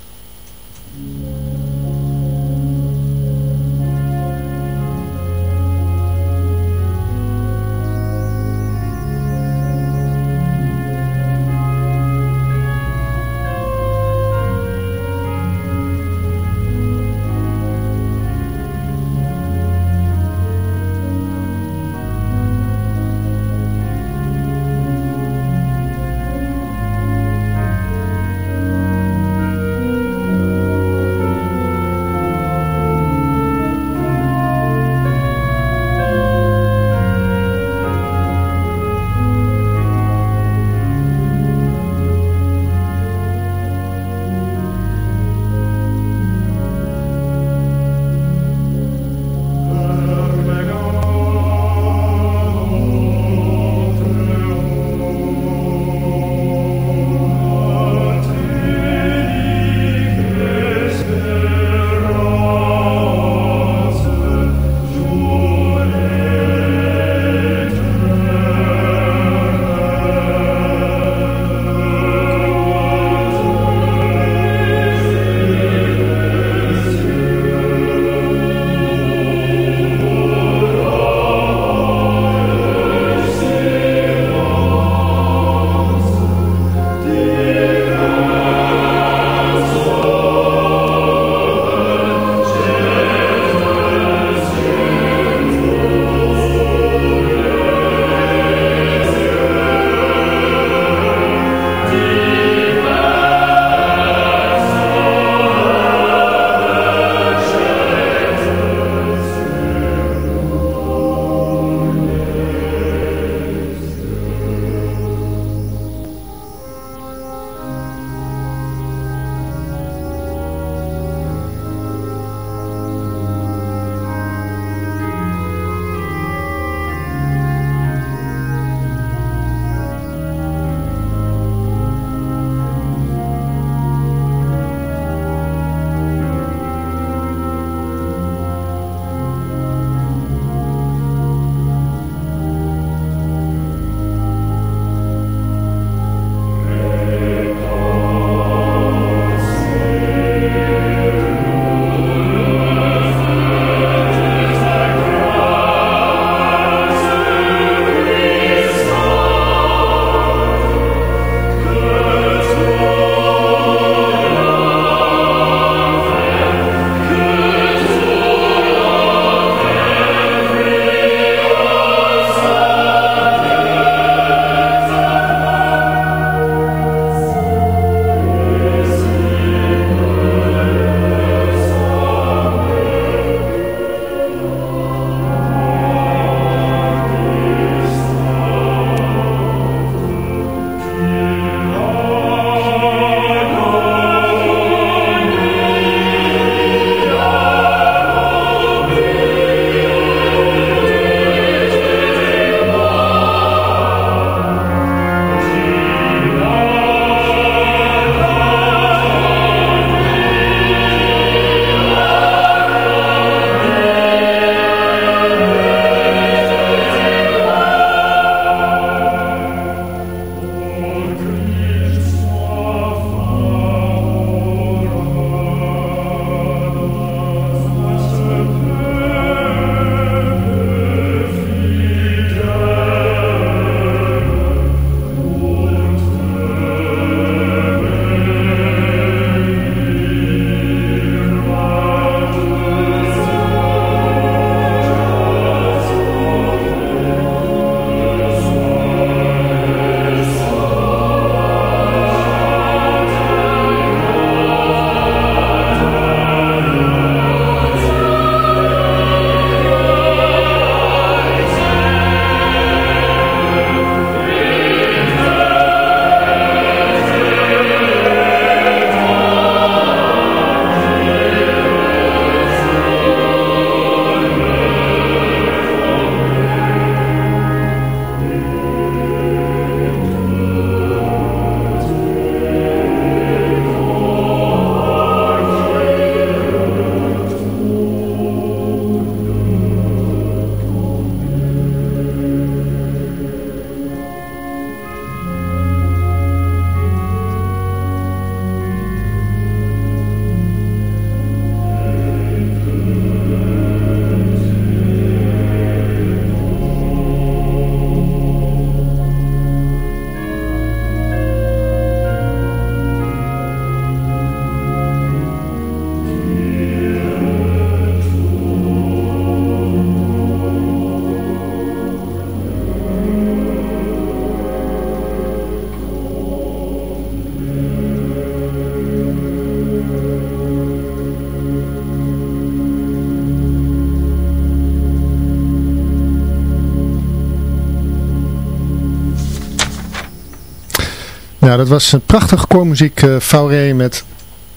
Dat was een prachtige koormuziek, uh, Fauré met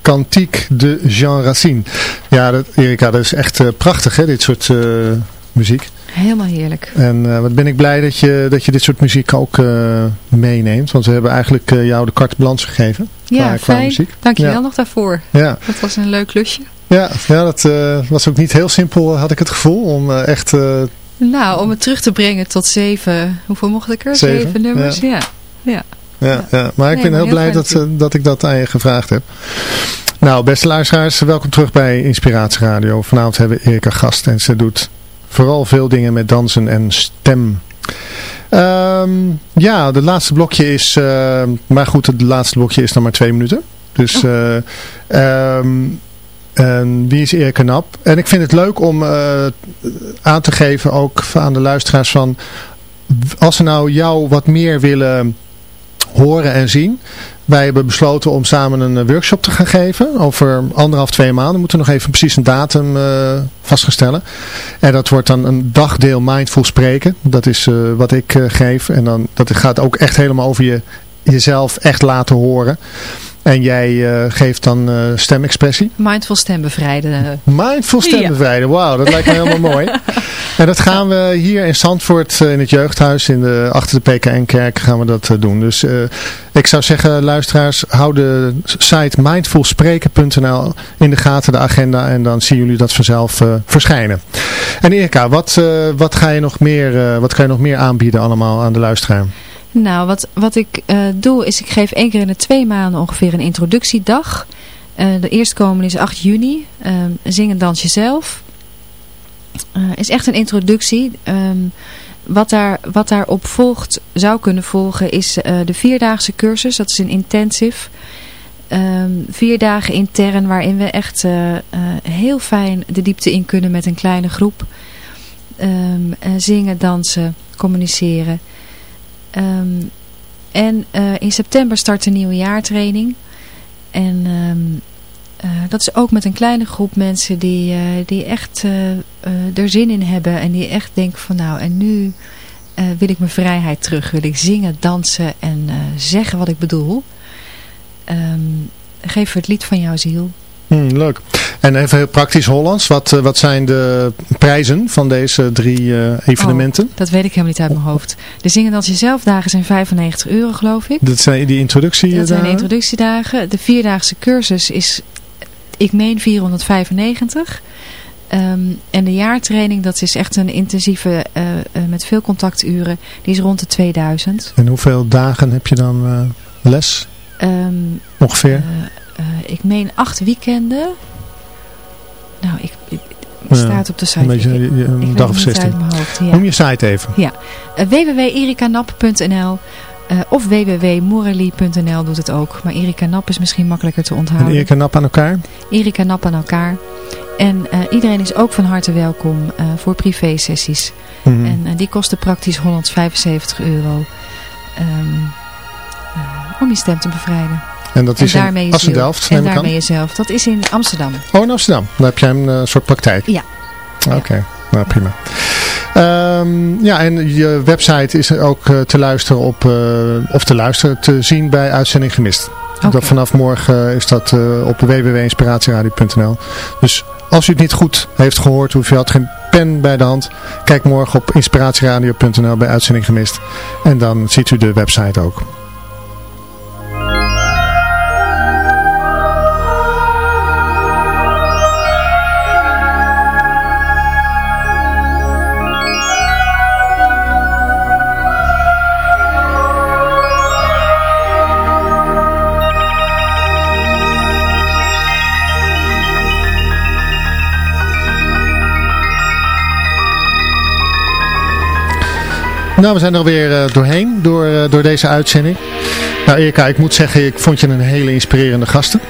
Cantique de Jean Racine. Ja, dat, Erika, dat is echt uh, prachtig, hè, dit soort uh, muziek. Helemaal heerlijk. En wat ben ik blij dat je, dat je dit soort muziek ook meeneemt. Want we hebben eigenlijk jou de carte blanche gegeven. Ja, qua, fijn. muziek. Dankjewel ja. nog daarvoor. Ja. Dat was een leuk klusje. Ja, ja dat was ook niet heel simpel, had ik het gevoel, om echt... nou, om het terug te brengen tot zeven, hoeveel mocht ik er? Zeven, zeven nummers, ja. ja ja, ja. Maar ik ben heel, blij dat, eh, dat ik dat aan je gevraagd heb. Nou, beste luisteraars, welkom terug bij Inspiratie Radio. Vanavond hebben we Erika gast en ze doet vooral veel dingen met dansen en stem. Um, ja, het laatste blokje is, uh, maar goed, het laatste blokje is dan maar twee minuten. Dus uh, um, en wie is Erika Nap? En ik vind het leuk om uh, aan te geven, ook aan de luisteraars van, als ze nou jou wat meer willen horen en zien. Wij hebben besloten om samen een eh, workshop te gaan geven. Over anderhalf, twee maanden. We moeten nog even precies een datum uh, vaststellen. En dat wordt dan een dagdeel mindful spreken. Dat is uh, wat ik geef. En dan, dat gaat ook echt helemaal over je, jezelf echt laten horen. En jij uh, geeft dan uh, stemexpressie? Mindful stembevrijden. Mindful stembevrijden, ja. wauw, dat lijkt me helemaal mooi. En dat gaan we hier in Zandvoort uh, in het jeugdhuis, in de, achter de PKN-kerk, gaan we dat doen. Dus ik zou zeggen, luisteraars, hou de site mindfulspreken.nl in de gaten, de agenda, en dan zien jullie dat vanzelf verschijnen. En Erika, wat, wat, ga je nog meer, wat kan je nog meer aanbieden allemaal aan de luisteraar? Nou, wat, wat ik uh, doe is ik geef één keer in de twee maanden ongeveer een introductiedag. Uh, de eerstkomende is 8 juni. Uh, zing en dans jezelf. is echt een introductie. Um, wat, daar, wat daarop volgt, zou kunnen volgen, is de vierdaagse cursus. Dat is een intensive. Um, vier dagen intern waarin we echt heel fijn de diepte in kunnen met een kleine groep. Zingen, dansen, communiceren. Um, en uh, in september start een nieuwe jaartraining. En um, uh, dat is ook met een kleine groep mensen die, uh, die echt er zin in hebben. En die echt denken van nou en nu wil ik mijn vrijheid terug. Wil ik zingen, dansen en zeggen wat ik bedoel. Um, geef het lied van jouw ziel. Hmm, leuk. En even heel praktisch Hollands. Wat, eh, wat zijn de prijzen van deze drie uh, evenementen? Oh, dat weet ik helemaal niet uit mijn hoofd. De Zingen als Jezelf dagen zijn 95 euro geloof ik. Dat zijn die introductiedagen? Dat zijn de introductiedagen. De vierdaagse cursus is, ik meen 495. Um, ehm, en de jaartraining, dat is echt een intensieve, uh, met veel contacturen. Die is rond de 2000. En hoeveel dagen heb je dan les? Um, Ongeveer? Ik meen acht weekenden. Nou, ik, ik staat op de site. Een, beetje, een dag of 16. Ja. Noem je site even. Ja, uh, www.erikanap.nl uh, of www.morally.nl doet het ook. Maar Erika Nap is misschien makkelijker te onthouden. En Erika Nap aan elkaar? Erika Nap aan elkaar. En uh, iedereen is ook van harte welkom uh, voor privé sessies. Mm -hmm. En die kosten praktisch 175 euro. Um, om je stem te bevrijden. En dat is in Assendelft, neem En daarmee jezelf. Dat is in Amsterdam. Oh, in Amsterdam. Dan heb jij een uh, soort praktijk. Ja. Oké, nou prima. Um, ja, en je website is ook uh, te luisteren op, uh, of te luisteren, te zien bij Uitzending Gemist. Okay. Dat vanaf morgen is dat op www.inspiratieradio.nl. Dus als u het niet goed heeft gehoord, of u had geen pen bij de hand, kijk morgen op inspiratieradio.nl bij Uitzending Gemist. En dan ziet u de website ook. Nou, we zijn er weer uh, doorheen door, uh, door deze uitzending. Nou Erika, ik moet zeggen, ik vond je een hele inspirerende gasten.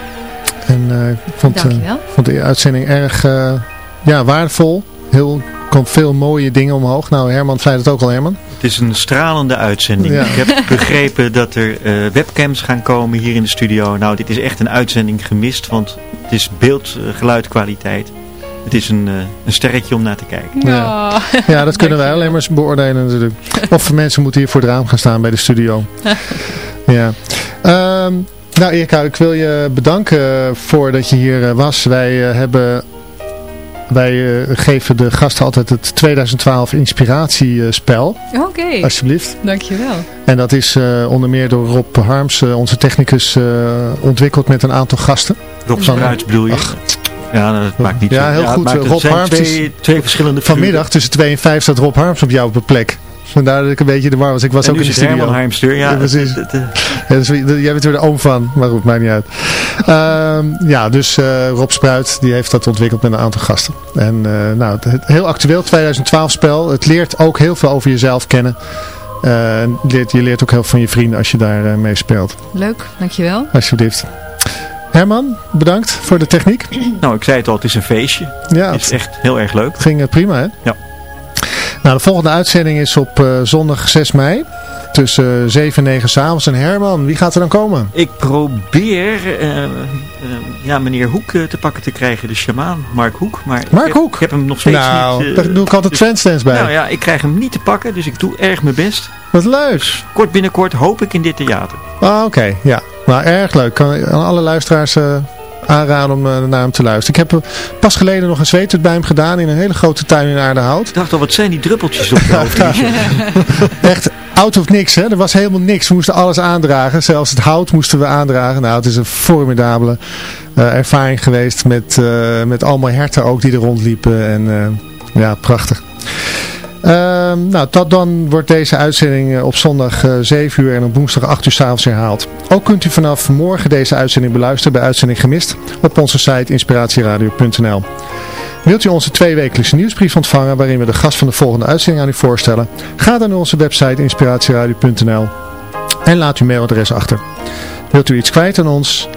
En uh, ik vond, vond de uitzending erg ja, waardevol. Heel, komt veel mooie dingen omhoog. Nou, Herman zei het ook al, Herman. Het is een stralende uitzending. Ik heb begrepen dat er webcams gaan komen hier in de studio. Nou, dit is echt een uitzending gemist, want het is beeld-geluidkwaliteit. Het is een, uh, een sterretje om naar te kijken. Ja, ja dat kunnen wij alleen maar beoordelen natuurlijk. Of mensen moeten hier voor het raam gaan staan bij de studio. ja. Ehm, nou Erika, ik wil je bedanken voor dat je hier was. Wij hebben wij geven de gasten altijd het 2012 inspiratiespel. Oké. Alsjeblieft. Dankjewel. En dat is onder meer door Rob Harms, onze technicus, ontwikkeld met een aantal gasten. Rob Spruits bedoel je? Ja, dat maakt niet Ja, heel goed. Rob Harms twee, twee verschillende Vanmiddag tussen 2 en 5 staat Rob Harms op jou op een plek. Vandaar dat ik een beetje de war was. Ik was ook in de studio. Herman Harmster, ja. ja precies. Het, het, ja, dus, jij bent weer de oom van, maar goed, maakt niet uit. Uh, ja, dus uh, Rob Spruit, die heeft dat ontwikkeld met een aantal gasten. En uh, nou, het, heel actueel 2012 spel. Het leert ook heel veel over jezelf kennen. Leert, je leert ook heel veel van je vrienden als je daar mee speelt. Leuk, dankjewel. Alsjeblieft. Herman, bedankt voor de techniek. Nou, ik zei het al, het is een feestje. Ja, het is echt heel erg leuk. Ging prima, hè? Ja. Nou, de volgende uitzending is op uh, zondag 6 mei. Tussen 7 en 9 s'avonds. En Herman, wie gaat er dan komen? Ik probeer uh, ja, meneer Hoek te pakken te krijgen. De shamaan, Mark Hoek. Maar Mark ik Hoek? Heb, ik heb hem nog steeds nou, niet... daar doe ik altijd dus, bij. Nou ja, ik krijg hem niet te pakken. Dus ik doe erg mijn best. Wat leuk. Kort binnenkort hoop ik in dit theater. Ah, oké. Okay. Ja. Nou, erg leuk. Kan aan alle luisteraars aanraden om uh, naar hem te luisteren. Ik heb pas geleden nog een zweetut bij hem gedaan in een hele grote tuin in Aardehout. Ik dacht al, wat zijn die druppeltjes op de hoofd? Echt out of niks, hè. Er was helemaal niks. We moesten alles aandragen. Zelfs het hout moesten we aandragen. Nou, het is een formidabele uh, ervaring geweest met, uh, met allemaal herten ook die er rondliepen. En ja, prachtig. Uh, nou, tot dan wordt deze uitzending op zondag uh, 7 uur en op woensdag 8 uur s'avonds herhaald. Ook kunt u vanaf morgen deze uitzending beluisteren bij Uitzending Gemist op onze site inspiratieradio.nl. Wilt u onze tweewekelijkse nieuwsbrief ontvangen waarin we de gast van de volgende uitzending aan u voorstellen? Ga dan naar onze website inspiratieradio.nl en laat uw mailadres achter. Wilt u iets kwijt aan ons?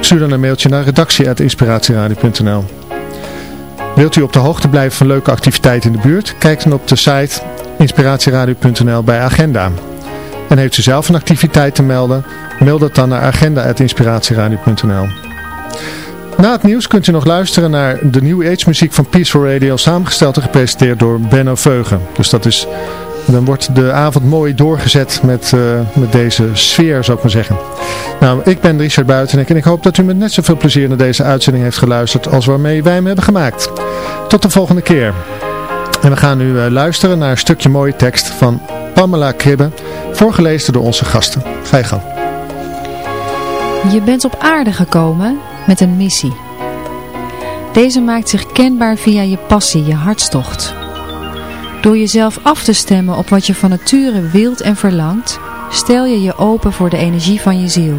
Stuur dan een mailtje naar redactie.inspiratieradio.nl Wilt u op de hoogte blijven van leuke activiteiten in de buurt? Kijk dan op de site inspiratieradio.nl bij agenda. En heeft u zelf een activiteit te melden? Mail dat dan naar agenda.inspiratieradio.nl Na het nieuws kunt u nog luisteren naar de New Age muziek van Peaceful Radio, samengesteld en gepresenteerd door Benno Veugen. Dus dat is, dan wordt de avond mooi doorgezet met, uh, met deze sfeer, zou ik maar zeggen. Nou, ik ben Richard Buitenek en ik hoop dat u met net zoveel plezier naar deze uitzending heeft geluisterd als waarmee wij hem hebben gemaakt. Tot de volgende keer. En we gaan nu uh, luisteren naar een stukje mooie tekst van Pamela Kribbe, voorgelezen door onze gasten. Ga je gang. Je bent op aarde gekomen met een missie. Deze maakt zich kenbaar via je passie, je hartstocht. Door jezelf af te stemmen op wat je van nature wilt en verlangt, stel je je open voor de energie van je ziel.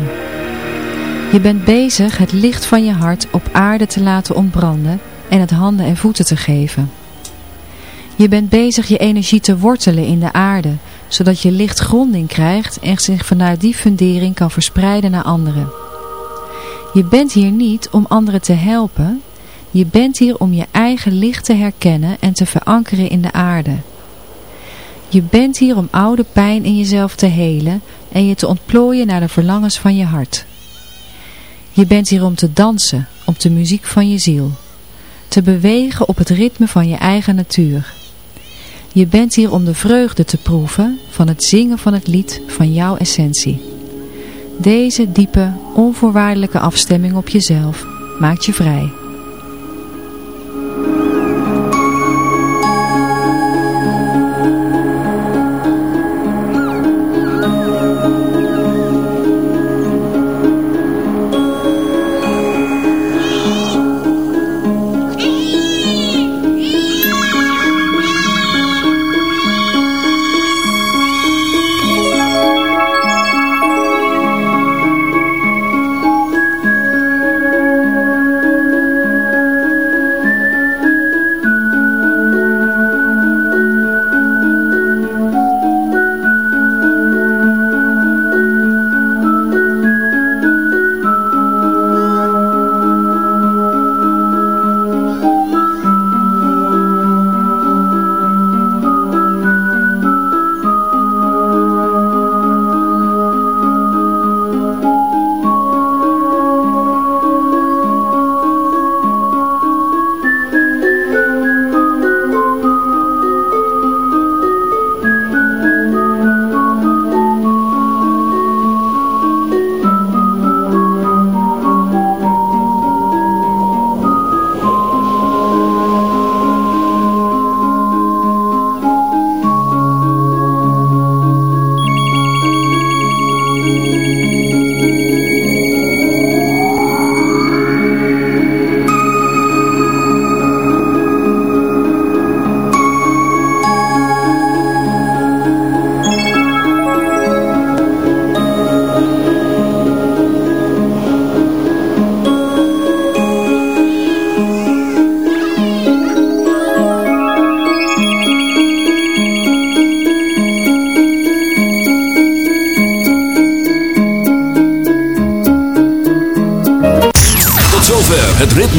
Je bent bezig het licht van je hart op aarde te laten ontbranden en het handen en voeten te geven. Je bent bezig je energie te wortelen in de aarde, zodat je licht gronding krijgt en zich vanuit die fundering kan verspreiden naar anderen. Je bent hier niet om anderen te helpen, je bent hier om je eigen licht te herkennen en te verankeren in de aarde. Je bent hier om oude pijn in jezelf te helen en je te ontplooien naar de verlangens van je hart. Je bent hier om te dansen op de muziek van je ziel, te bewegen op het ritme van je eigen natuur. Je bent hier om de vreugde te proeven van het zingen van het lied van jouw essentie. Deze diepe, onvoorwaardelijke afstemming op jezelf maakt je vrij.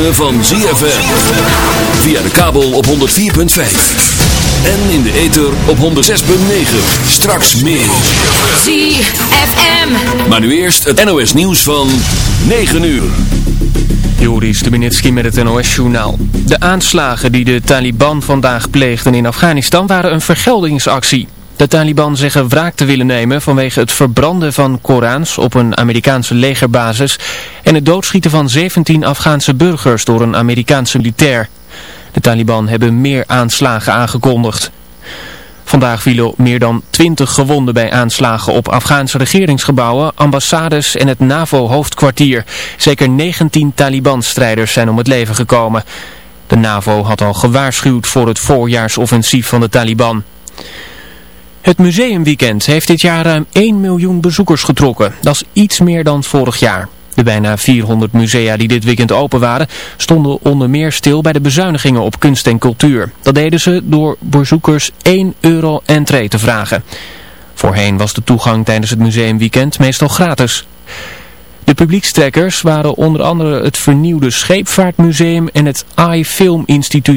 Ritme van ZFM. Via de kabel op 104.5. En in de ether op 106.9. Straks meer. ZFM. Maar nu eerst het NOS nieuws van 9 uur. Joris Stubenitski met het NOS-journaal. De aanslagen die de Taliban vandaag pleegden in Afghanistan waren een vergeldingsactie. De Taliban zeggen wraak te willen nemen vanwege het verbranden van Korans op een Amerikaanse legerbasis en het doodschieten van 17 Afghaanse burgers door een Amerikaanse militair. De Taliban hebben meer aanslagen aangekondigd. Vandaag vielen meer dan 20 gewonden bij aanslagen op Afghaanse regeringsgebouwen, ambassades en het NAVO-hoofdkwartier. Zeker 19 Taliban-strijders zijn om het leven gekomen. De NAVO had al gewaarschuwd voor het voorjaarsoffensief van de Taliban. Het museumweekend heeft dit jaar ruim 1 miljoen bezoekers getrokken. Dat is iets meer dan vorig jaar. De bijna 400 musea die dit weekend open waren stonden onder meer stil bij de bezuinigingen op kunst en cultuur. Dat deden ze door bezoekers 1 euro entree te vragen. Voorheen was de toegang tijdens het museumweekend meestal gratis. De publiekstrekkers waren onder andere het vernieuwde Scheepvaartmuseum en het AI Film Instituut.